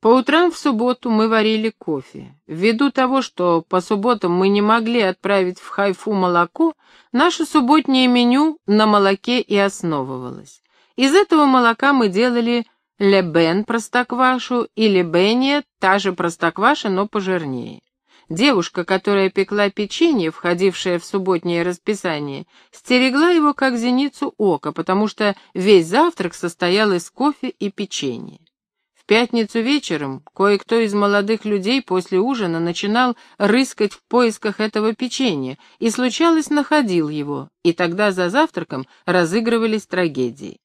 По утрам в субботу мы варили кофе. Ввиду того, что по субботам мы не могли отправить в Хайфу молоко, наше субботнее меню на молоке и основывалось. Из этого молока мы делали лебен простоквашу и лебения, та же простокваша, но пожирнее. Девушка, которая пекла печенье, входившее в субботнее расписание, стерегла его как зеницу ока, потому что весь завтрак состоял из кофе и печенья пятницу вечером кое-кто из молодых людей после ужина начинал рыскать в поисках этого печенья и, случалось, находил его, и тогда за завтраком разыгрывались трагедии.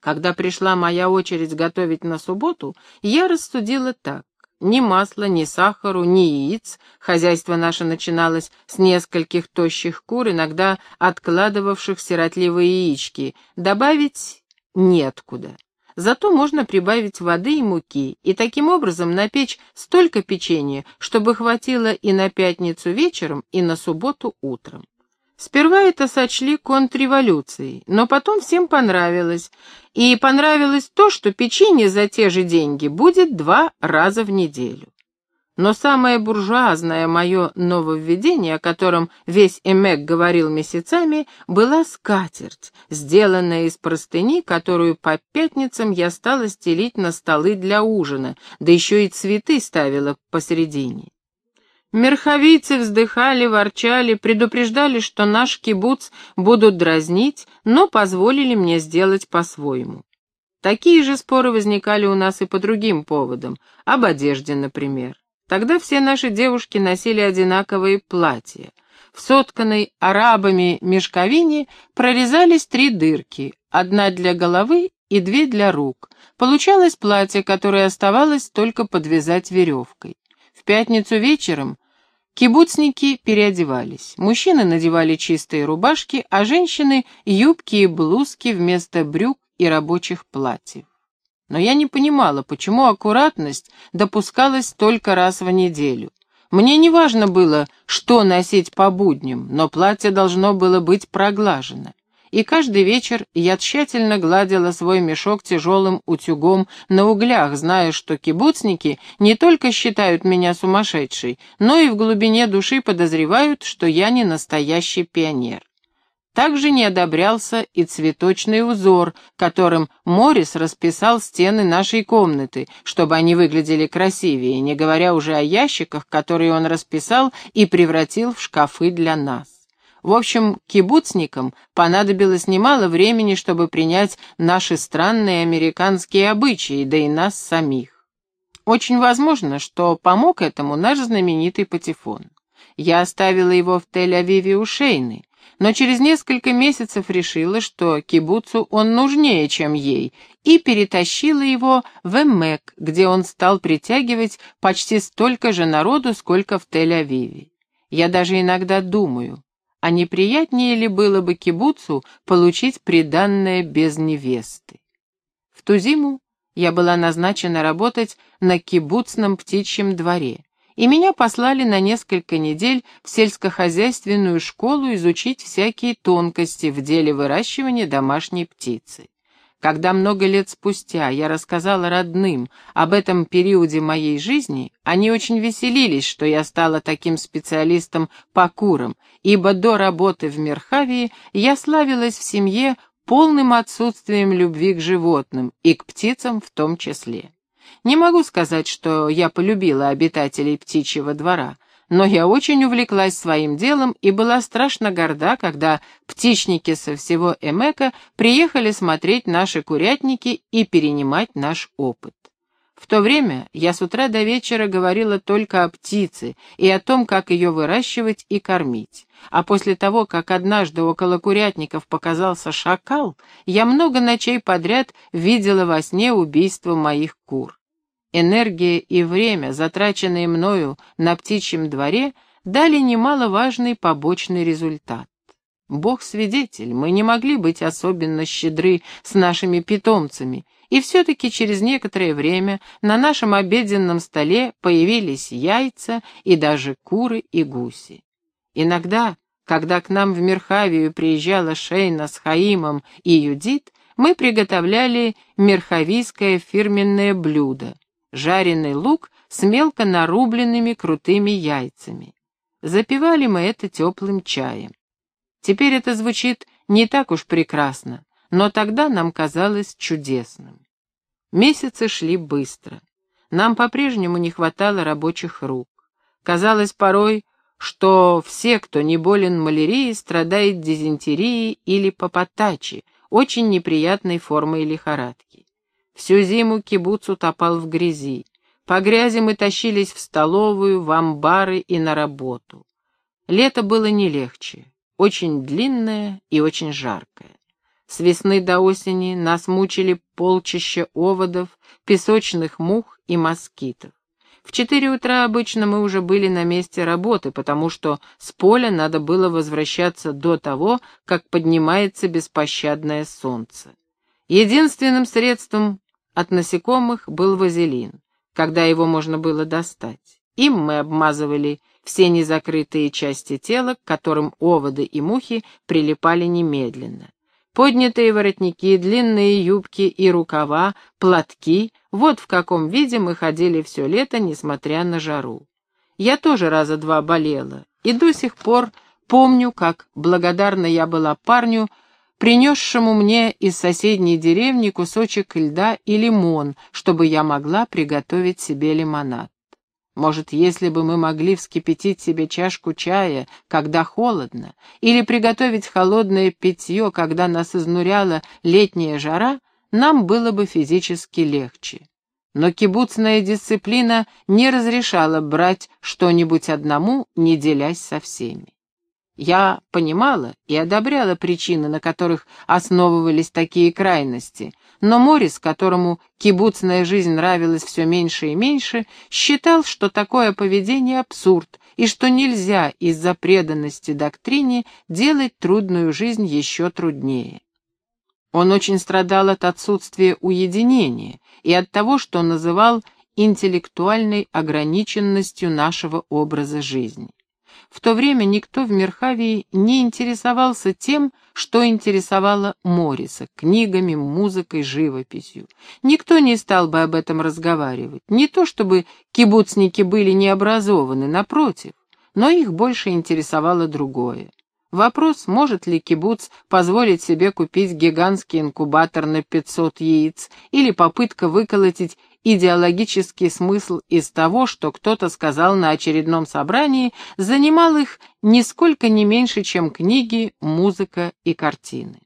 Когда пришла моя очередь готовить на субботу, я рассудила так. Ни масла, ни сахару, ни яиц. Хозяйство наше начиналось с нескольких тощих кур, иногда откладывавших сиротливые яички. Добавить неоткуда. Зато можно прибавить воды и муки, и таким образом напечь столько печенья, чтобы хватило и на пятницу вечером, и на субботу утром. Сперва это сочли контрреволюцией, но потом всем понравилось. И понравилось то, что печенье за те же деньги будет два раза в неделю. Но самое буржуазное мое нововведение, о котором весь Эмек говорил месяцами, была скатерть, сделанная из простыни, которую по пятницам я стала стелить на столы для ужина, да еще и цветы ставила посередине. Мерховийцы вздыхали, ворчали, предупреждали, что наш кибуц будут дразнить, но позволили мне сделать по-своему. Такие же споры возникали у нас и по другим поводам, об одежде, например. Тогда все наши девушки носили одинаковые платья. В сотканной арабами мешковине прорезались три дырки, одна для головы и две для рук. Получалось платье, которое оставалось только подвязать веревкой. В пятницу вечером кибуцники переодевались. Мужчины надевали чистые рубашки, а женщины — юбки и блузки вместо брюк и рабочих платьев. Но я не понимала, почему аккуратность допускалась только раз в неделю. Мне не важно было, что носить по будням, но платье должно было быть проглажено. И каждый вечер я тщательно гладила свой мешок тяжелым утюгом на углях, зная, что кибуцники не только считают меня сумасшедшей, но и в глубине души подозревают, что я не настоящий пионер. Также не одобрялся и цветочный узор, которым Морис расписал стены нашей комнаты, чтобы они выглядели красивее, не говоря уже о ящиках, которые он расписал и превратил в шкафы для нас. В общем, кибуцникам понадобилось немало времени, чтобы принять наши странные американские обычаи, да и нас самих. Очень возможно, что помог этому наш знаменитый Патефон. Я оставила его в Тель-Авиве у Шейны, но через несколько месяцев решила, что кибуцу он нужнее, чем ей, и перетащила его в Эммек, где он стал притягивать почти столько же народу, сколько в Тель-Авиве. Я даже иногда думаю, а не приятнее ли было бы кибуцу получить приданное без невесты? В ту зиму я была назначена работать на кибуцном птичьем дворе и меня послали на несколько недель в сельскохозяйственную школу изучить всякие тонкости в деле выращивания домашней птицы. Когда много лет спустя я рассказала родным об этом периоде моей жизни, они очень веселились, что я стала таким специалистом по курам, ибо до работы в Мерхавии я славилась в семье полным отсутствием любви к животным и к птицам в том числе. Не могу сказать, что я полюбила обитателей птичьего двора, но я очень увлеклась своим делом и была страшно горда, когда птичники со всего Эмека приехали смотреть наши курятники и перенимать наш опыт. В то время я с утра до вечера говорила только о птице и о том, как ее выращивать и кормить. А после того, как однажды около курятников показался шакал, я много ночей подряд видела во сне убийство моих кур. Энергия и время, затраченные мною на птичьем дворе, дали немаловажный побочный результат. Бог свидетель, мы не могли быть особенно щедры с нашими питомцами, и все-таки через некоторое время на нашем обеденном столе появились яйца и даже куры и гуси. Иногда, когда к нам в Мерхавию приезжала Шейна с Хаимом и Юдит, мы приготовляли мерхавийское фирменное блюдо жареный лук с мелко нарубленными крутыми яйцами. Запивали мы это теплым чаем. Теперь это звучит не так уж прекрасно, но тогда нам казалось чудесным. Месяцы шли быстро. Нам по-прежнему не хватало рабочих рук. Казалось порой, что все, кто не болен малярией, страдает дизентерией или попотачи, очень неприятной формой лихорадки. Всю зиму кибуц утопал в грязи. По грязи мы тащились в столовую, в амбары и на работу. Лето было не легче, очень длинное и очень жаркое. С весны до осени нас мучили полчища оводов, песочных мух и москитов. В четыре утра обычно мы уже были на месте работы, потому что с поля надо было возвращаться до того, как поднимается беспощадное солнце. Единственным средством от насекомых был вазелин, когда его можно было достать. Им мы обмазывали все незакрытые части тела, к которым оводы и мухи прилипали немедленно. Поднятые воротники, длинные юбки и рукава, платки — вот в каком виде мы ходили все лето, несмотря на жару. Я тоже раза два болела, и до сих пор помню, как благодарна я была парню, принесшему мне из соседней деревни кусочек льда и лимон, чтобы я могла приготовить себе лимонад. Может, если бы мы могли вскипятить себе чашку чая, когда холодно, или приготовить холодное питье, когда нас изнуряла летняя жара, нам было бы физически легче. Но кибуцная дисциплина не разрешала брать что-нибудь одному, не делясь со всеми. Я понимала и одобряла причины, на которых основывались такие крайности, но Морис, которому кибуцная жизнь нравилась все меньше и меньше, считал, что такое поведение абсурд и что нельзя из-за преданности доктрине делать трудную жизнь еще труднее. Он очень страдал от отсутствия уединения и от того, что называл интеллектуальной ограниченностью нашего образа жизни. В то время никто в Мерхавии не интересовался тем, что интересовало Мориса — книгами, музыкой, живописью. Никто не стал бы об этом разговаривать. Не то чтобы кибуцники были необразованы, напротив, но их больше интересовало другое. Вопрос, может ли кибуц позволить себе купить гигантский инкубатор на 500 яиц, или попытка выколотить идеологический смысл из того, что кто-то сказал на очередном собрании, занимал их нисколько не меньше, чем книги, музыка и картины.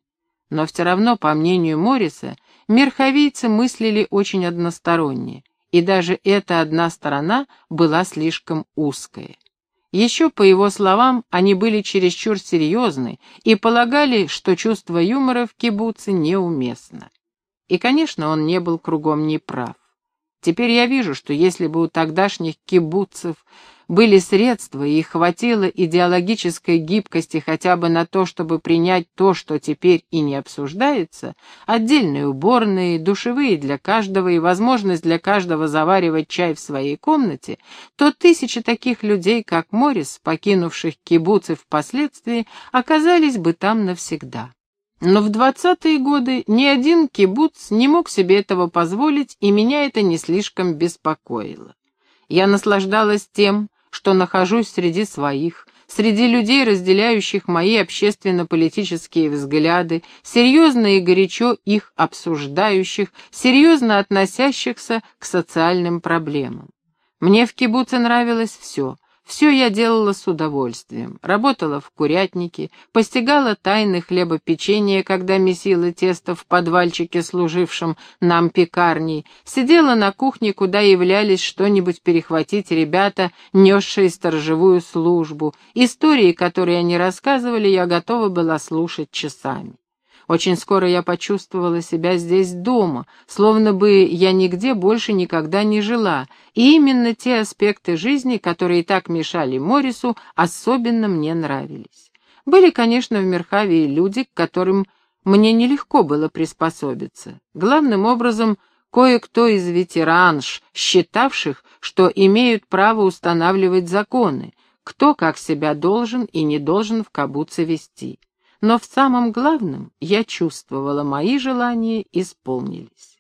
Но все равно, по мнению Морриса, мерховийцы мыслили очень односторонне, и даже эта одна сторона была слишком узкая. Еще, по его словам, они были чересчур серьезны и полагали, что чувство юмора в кибуце неуместно. И, конечно, он не был кругом неправ. Теперь я вижу, что если бы у тогдашних кибуцев были средства и хватило идеологической гибкости хотя бы на то, чтобы принять то, что теперь и не обсуждается, отдельные уборные, душевые для каждого и возможность для каждого заваривать чай в своей комнате, то тысячи таких людей, как Морис, покинувших кибуцы впоследствии, оказались бы там навсегда. Но в двадцатые годы ни один кибуц не мог себе этого позволить, и меня это не слишком беспокоило. Я наслаждалась тем, что нахожусь среди своих, среди людей, разделяющих мои общественно-политические взгляды, серьезно и горячо их обсуждающих, серьезно относящихся к социальным проблемам. Мне в кибуце нравилось все — все я делала с удовольствием. Работала в курятнике, постигала тайны хлебопечения, когда месила тесто в подвальчике, служившем нам пекарней, сидела на кухне, куда являлись что-нибудь перехватить ребята, несшие сторожевую службу. Истории, которые они рассказывали, я готова была слушать часами. Очень скоро я почувствовала себя здесь дома, словно бы я нигде больше никогда не жила, и именно те аспекты жизни, которые так мешали Морису, особенно мне нравились. Были, конечно, в Мерхавии люди, к которым мне нелегко было приспособиться. Главным образом, кое-кто из ветеранш, считавших, что имеют право устанавливать законы, кто как себя должен и не должен в кабуце вести но в самом главном я чувствовала, мои желания исполнились.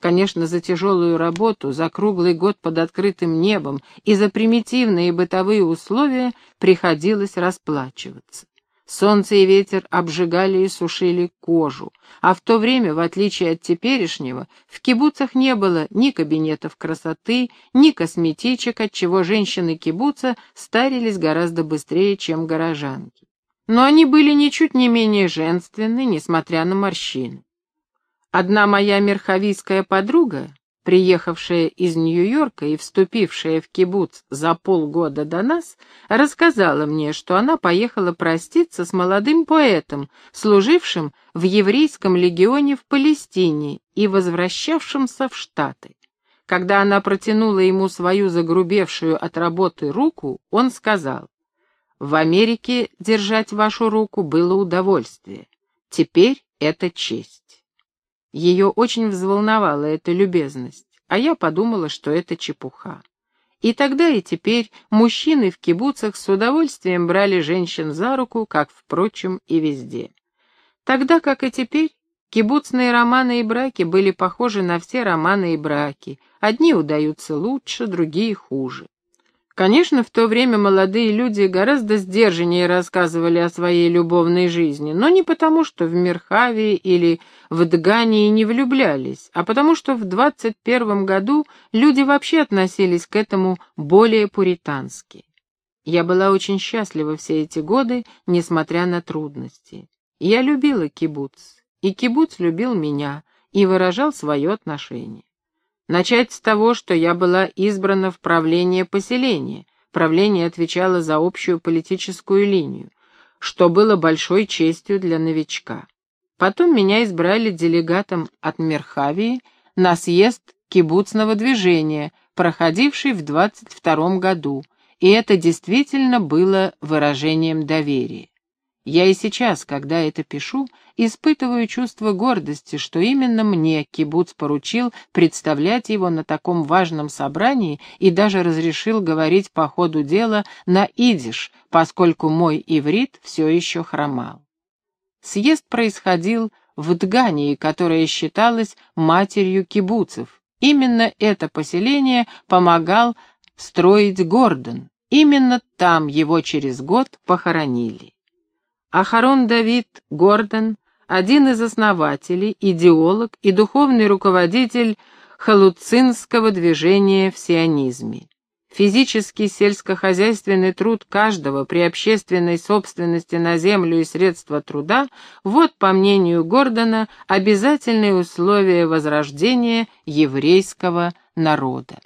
Конечно, за тяжелую работу, за круглый год под открытым небом и за примитивные бытовые условия приходилось расплачиваться. Солнце и ветер обжигали и сушили кожу, а в то время, в отличие от теперешнего, в кибуцах не было ни кабинетов красоты, ни косметичек, отчего женщины кибуца старились гораздо быстрее, чем горожанки. Но они были ничуть не менее женственны, несмотря на морщины. Одна моя мерховийская подруга, приехавшая из Нью-Йорка и вступившая в кибуц за полгода до нас, рассказала мне, что она поехала проститься с молодым поэтом, служившим в еврейском легионе в Палестине и возвращавшимся в Штаты. Когда она протянула ему свою загрубевшую от работы руку, он сказал, «В Америке держать вашу руку было удовольствие. Теперь это честь». Ее очень взволновала эта любезность, а я подумала, что это чепуха. И тогда и теперь мужчины в кибуцах с удовольствием брали женщин за руку, как, впрочем, и везде. Тогда, как и теперь, кибуцные романы и браки были похожи на все романы и браки. Одни удаются лучше, другие хуже. Конечно, в то время молодые люди гораздо сдержаннее рассказывали о своей любовной жизни, но не потому, что в Мерхавии или в Дгании не влюблялись, а потому что в 21 году люди вообще относились к этому более пуритански. Я была очень счастлива все эти годы, несмотря на трудности. Я любила кибуц, и кибуц любил меня и выражал свое отношение. Начать с того, что я была избрана в правление поселения. Правление отвечало за общую политическую линию, что было большой честью для новичка. Потом меня избрали делегатом от Мерхавии на съезд кибуцного движения, проходивший в 22 году, и это действительно было выражением доверия. Я и сейчас, когда это пишу, испытываю чувство гордости, что именно мне кибуц поручил представлять его на таком важном собрании и даже разрешил говорить по ходу дела на идиш, поскольку мой иврит все еще хромал. Съезд происходил в Дгании, которая считалась матерью кибуцев. Именно это поселение помогал строить Гордон. Именно там его через год похоронили. Ахарон Давид Гордон, один из основателей, идеолог и духовный руководитель халуцинского движения в сионизме. Физический сельскохозяйственный труд каждого при общественной собственности на землю и средства труда – вот, по мнению Гордона, обязательные условия возрождения еврейского народа.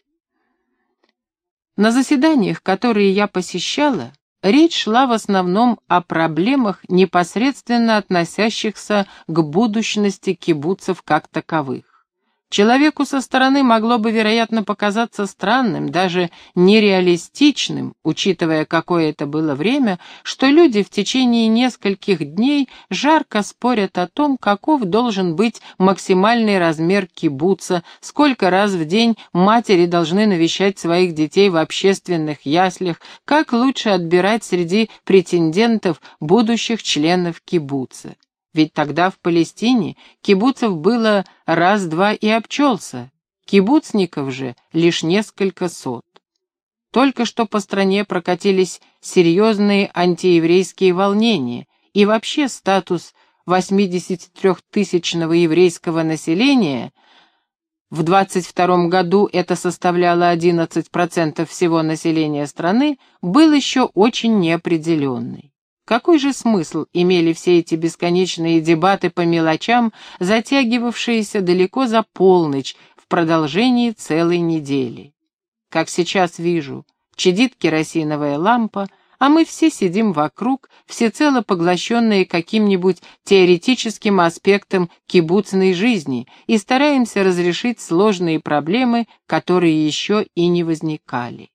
На заседаниях, которые я посещала, речь шла в основном о проблемах, непосредственно относящихся к будущности кибуцев как таковых. Человеку со стороны могло бы, вероятно, показаться странным, даже нереалистичным, учитывая, какое это было время, что люди в течение нескольких дней жарко спорят о том, каков должен быть максимальный размер кибуца, сколько раз в день матери должны навещать своих детей в общественных яслях, как лучше отбирать среди претендентов будущих членов кибуца. Ведь тогда в Палестине кибуцев было раз-два и обчелся, кибуцников же лишь несколько сот. Только что по стране прокатились серьезные антиеврейские волнения, и вообще статус 83-тысячного еврейского населения в 22 году это составляло 11% всего населения страны, был еще очень неопределенный. Какой же смысл имели все эти бесконечные дебаты по мелочам, затягивавшиеся далеко за полночь в продолжении целой недели? Как сейчас вижу, чадит керосиновая лампа, а мы все сидим вокруг, всецело поглощенные каким-нибудь теоретическим аспектом кибуцной жизни и стараемся разрешить сложные проблемы, которые еще и не возникали.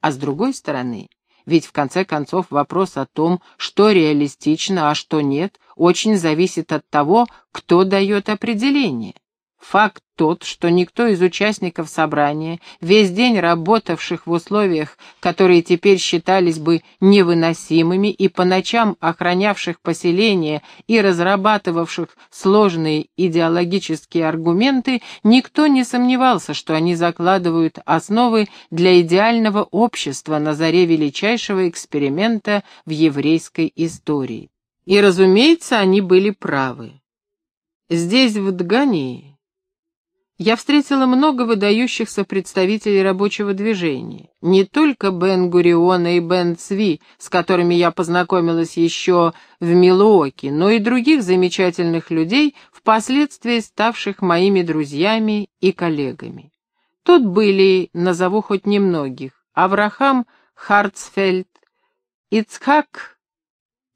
А с другой стороны, ведь в конце концов вопрос о том, что реалистично, а что нет, очень зависит от того, кто дает определение. Факт тот, что никто из участников собрания, весь день работавших в условиях, которые теперь считались бы невыносимыми, и по ночам охранявших поселение и разрабатывавших сложные идеологические аргументы, никто не сомневался, что они закладывают основы для идеального общества на заре величайшего эксперимента в еврейской истории. И, разумеется, они были правы. Здесь, в Дгании, я встретила много выдающихся представителей рабочего движения. Не только Бен Гуриона и Бен Цви, с которыми я познакомилась еще в Милуоке, но и других замечательных людей, впоследствии ставших моими друзьями и коллегами. Тут были, назову хоть немногих, Авраам Хартсфельд, Ицхак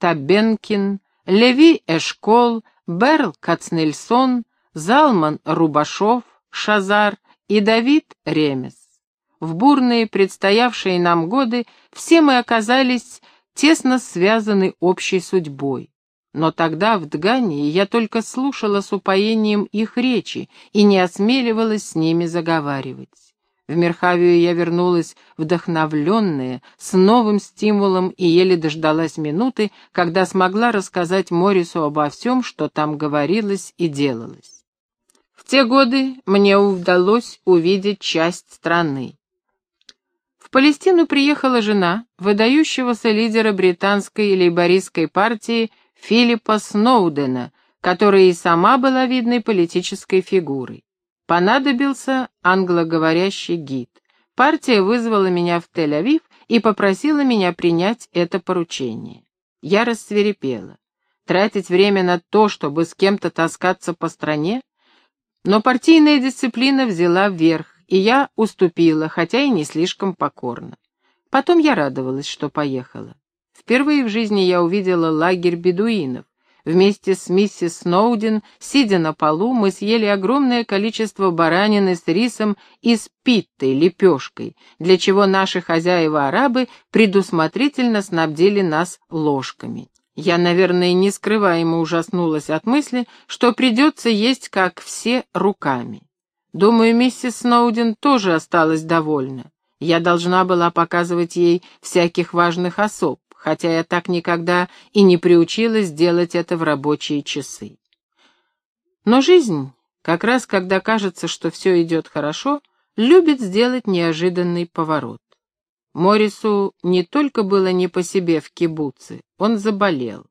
Табенкин, Леви Эшкол, Берл Кацнельсон, Залман Рубашов, Шазар и Давид Ремес. В бурные предстоявшие нам годы все мы оказались тесно связаны общей судьбой. Но тогда в Дгании я только слушала с упоением их речи и не осмеливалась с ними заговаривать. В Мерхавию я вернулась вдохновленная, с новым стимулом и еле дождалась минуты, когда смогла рассказать Морису обо всем, что там говорилось и делалось. В те годы мне удалось увидеть часть страны. В Палестину приехала жена выдающегося лидера британской лейбористской партии Филиппа Сноудена, которая и сама была видной политической фигурой. Понадобился англоговорящий гид. Партия вызвала меня в Тель-Авив и попросила меня принять это поручение. Я рассверепела. Тратить время на то, чтобы с кем-то таскаться по стране, но партийная дисциплина взяла вверх, и я уступила, хотя и не слишком покорно. Потом я радовалась, что поехала. Впервые в жизни я увидела лагерь бедуинов. Вместе с миссис Сноуден, сидя на полу, мы съели огромное количество баранины с рисом и с питтой, лепешкой, для чего наши хозяева-арабы предусмотрительно снабдили нас ложками. Я, наверное, нескрываемо ужаснулась от мысли, что придется есть, как все, руками. Думаю, миссис Сноуден тоже осталась довольна. Я должна была показывать ей всяких важных особ, хотя я так никогда и не приучилась делать это в рабочие часы. Но жизнь, как раз когда кажется, что все идет хорошо, любит сделать неожиданный поворот. Морису не только было не по себе в кибуце, он заболел.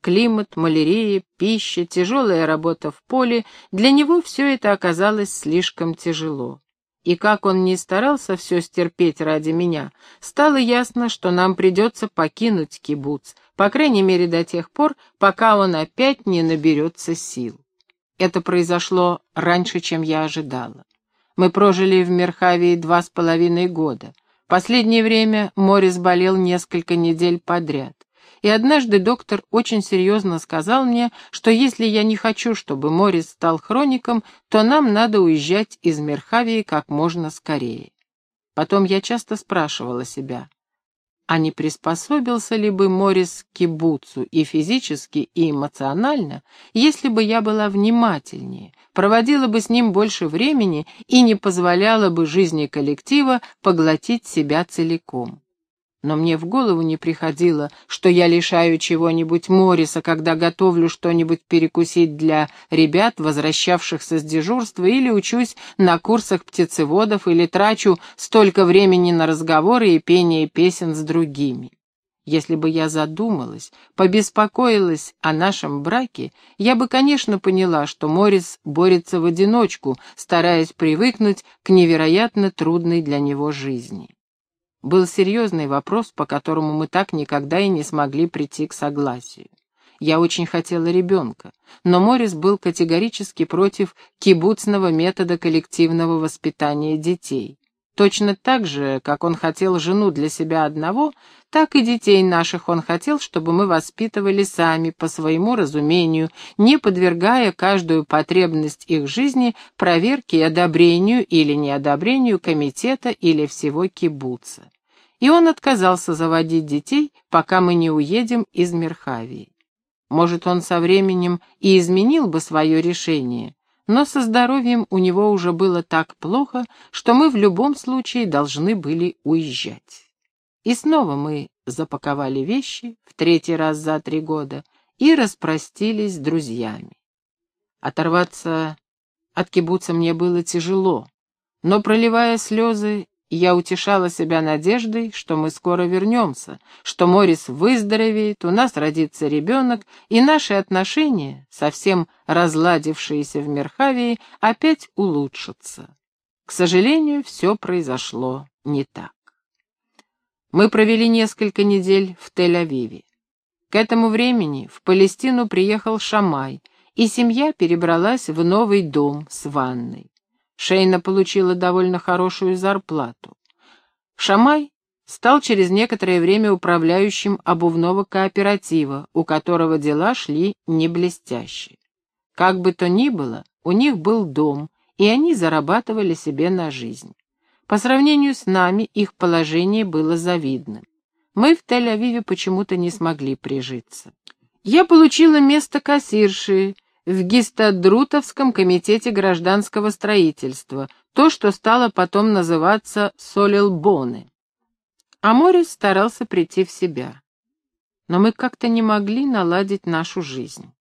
Климат, малярия, пища, тяжелая работа в поле — для него все это оказалось слишком тяжело. И как он не старался все стерпеть ради меня, стало ясно, что нам придется покинуть кибуц, по крайней мере до тех пор, пока он опять не наберется сил. Это произошло раньше, чем я ожидала. Мы прожили в Мерхавии два с половиной года — Последнее время Морис болел несколько недель подряд. И однажды доктор очень серьезно сказал мне, что если я не хочу, чтобы Морис стал хроником, то нам надо уезжать из Мерхавии как можно скорее. Потом я часто спрашивала себя, а не приспособился ли бы Морис к кибуцу и физически, и эмоционально, если бы я была внимательнее, проводила бы с ним больше времени и не позволяла бы жизни коллектива поглотить себя целиком. Но мне в голову не приходило, что я лишаю чего-нибудь Мориса, когда готовлю что-нибудь перекусить для ребят, возвращавшихся с дежурства, или учусь на курсах птицеводов, или трачу столько времени на разговоры и пение песен с другими. Если бы я задумалась, побеспокоилась о нашем браке, я бы, конечно, поняла, что Морис борется в одиночку, стараясь привыкнуть к невероятно трудной для него жизни был серьезный вопрос, по которому мы так никогда и не смогли прийти к согласию. Я очень хотела ребенка, но Морис был категорически против кибуцного метода коллективного воспитания детей. Точно так же, как он хотел жену для себя одного, так и детей наших он хотел, чтобы мы воспитывали сами, по своему разумению, не подвергая каждую потребность их жизни проверке и одобрению или неодобрению комитета или всего кибуца и он отказался заводить детей, пока мы не уедем из Мерхавии. Может, он со временем и изменил бы свое решение, но со здоровьем у него уже было так плохо, что мы в любом случае должны были уезжать. И снова мы запаковали вещи в третий раз за три года и распростились с друзьями. Оторваться от кибуца мне было тяжело, но, проливая слезы, я утешала себя надеждой, что мы скоро вернемся, что Морис выздоровеет, у нас родится ребенок, и наши отношения, совсем разладившиеся в Мерхавии, опять улучшатся. К сожалению, все произошло не так. Мы провели несколько недель в Тель-Авиве. К этому времени в Палестину приехал Шамай, и семья перебралась в новый дом с ванной. Шейна получила довольно хорошую зарплату. Шамай стал через некоторое время управляющим обувного кооператива, у которого дела шли не блестяще. Как бы то ни было, у них был дом, и они зарабатывали себе на жизнь. По сравнению с нами их положение было завидным. Мы в Тель-Авиве почему-то не смогли прижиться. Я получила место кассирши в Гистадрутовском комитете гражданского строительства, то, что стало потом называться Солелбоны. А Морис старался прийти в себя. Но мы как-то не могли наладить нашу жизнь.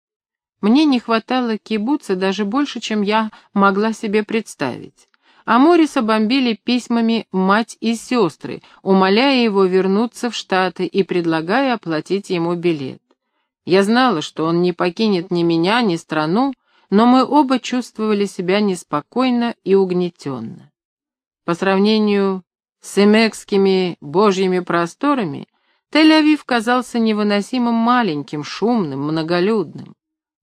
Мне не хватало кибуца даже больше, чем я могла себе представить. А Мориса бомбили письмами мать и сестры, умоляя его вернуться в Штаты и предлагая оплатить ему билет. Я знала, что он не покинет ни меня, ни страну, но мы оба чувствовали себя неспокойно и угнетенно. По сравнению с эмекскими божьими просторами, Тель-Авив казался невыносимым маленьким, шумным, многолюдным.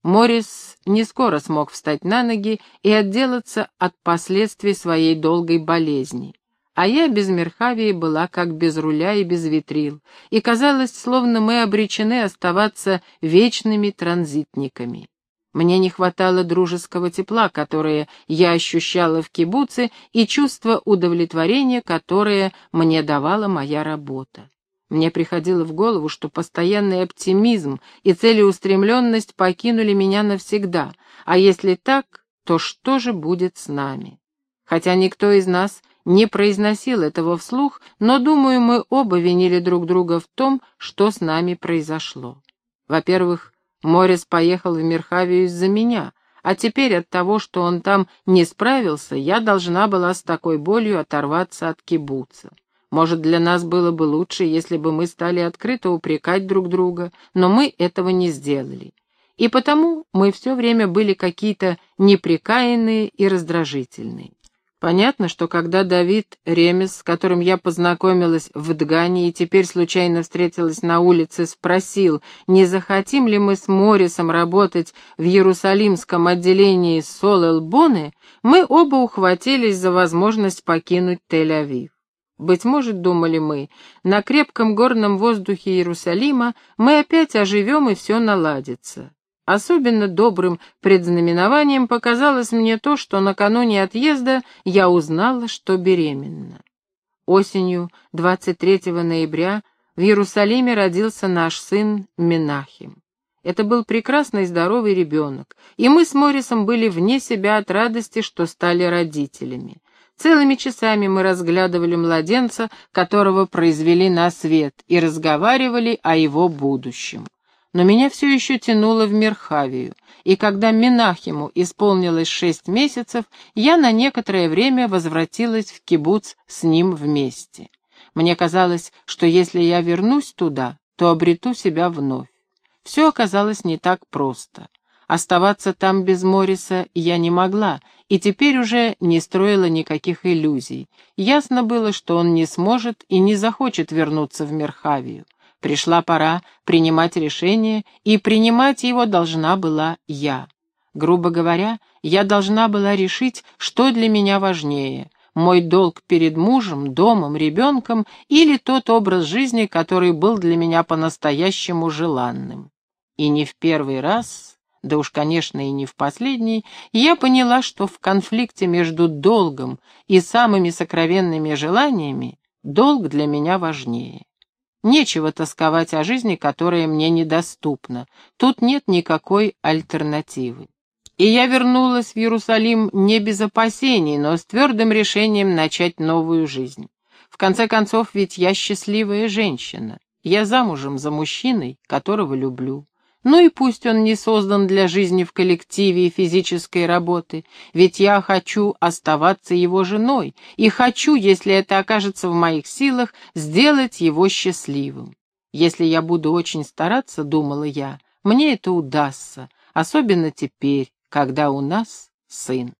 Морис не скоро смог встать на ноги и отделаться от последствий своей долгой болезни а я без Мерхавии была как без руля и без ветрил, и казалось, словно мы обречены оставаться вечными транзитниками. Мне не хватало дружеского тепла, которое я ощущала в кибуце, и чувства удовлетворения, которое мне давала моя работа. Мне приходило в голову, что постоянный оптимизм и целеустремленность покинули меня навсегда, а если так, то что же будет с нами? Хотя никто из нас не произносил этого вслух, но, думаю, мы оба винили друг друга в том, что с нами произошло. Во-первых, Морис поехал в Мерхавию из-за меня, а теперь от того, что он там не справился, я должна была с такой болью оторваться от кибуца. Может, для нас было бы лучше, если бы мы стали открыто упрекать друг друга, но мы этого не сделали. И потому мы все время были какие-то неприкаянные и раздражительные. Понятно, что когда Давид Ремес, с которым я познакомилась в Дгане и теперь случайно встретилась на улице, спросил, не захотим ли мы с Морисом работать в Иерусалимском отделении Сол-Элбоны, мы оба ухватились за возможность покинуть Тель-Авив. Быть может, думали мы, на крепком горном воздухе Иерусалима мы опять оживем и все наладится. Особенно добрым предзнаменованием показалось мне то, что накануне отъезда я узнала, что беременна. Осенью 23 ноября в Иерусалиме родился наш сын Минахим. Это был прекрасный здоровый ребенок, и мы с Морисом были вне себя от радости, что стали родителями. Целыми часами мы разглядывали младенца, которого произвели на свет, и разговаривали о его будущем но меня все еще тянуло в Мерхавию, и когда Минахиму исполнилось шесть месяцев, я на некоторое время возвратилась в кибуц с ним вместе. Мне казалось, что если я вернусь туда, то обрету себя вновь. Все оказалось не так просто. Оставаться там без Мориса я не могла, и теперь уже не строила никаких иллюзий. Ясно было, что он не сможет и не захочет вернуться в Мерхавию. Пришла пора принимать решение, и принимать его должна была я. Грубо говоря, я должна была решить, что для меня важнее — мой долг перед мужем, домом, ребенком или тот образ жизни, который был для меня по-настоящему желанным. И не в первый раз, да уж, конечно, и не в последний, я поняла, что в конфликте между долгом и самыми сокровенными желаниями долг для меня важнее. Нечего тосковать о жизни, которая мне недоступна. Тут нет никакой альтернативы. И я вернулась в Иерусалим не без опасений, но с твердым решением начать новую жизнь. В конце концов, ведь я счастливая женщина. Я замужем за мужчиной, которого люблю. Ну и пусть он не создан для жизни в коллективе и физической работы, ведь я хочу оставаться его женой и хочу, если это окажется в моих силах, сделать его счастливым. Если я буду очень стараться, думала я, мне это удастся, особенно теперь, когда у нас сын.